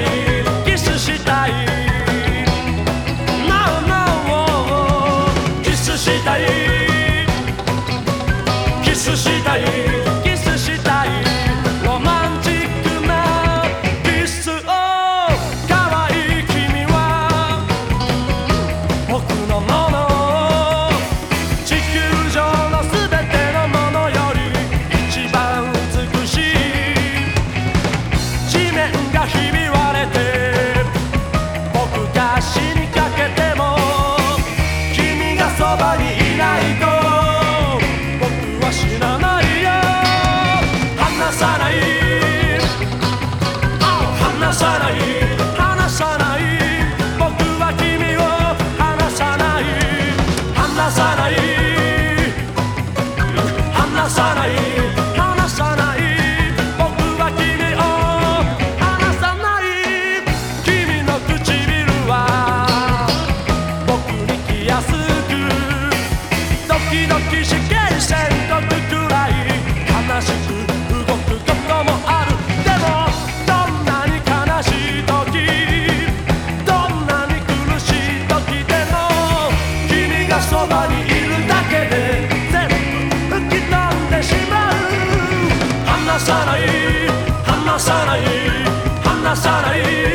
Israel. pasar allí. さない。離さない。離さない。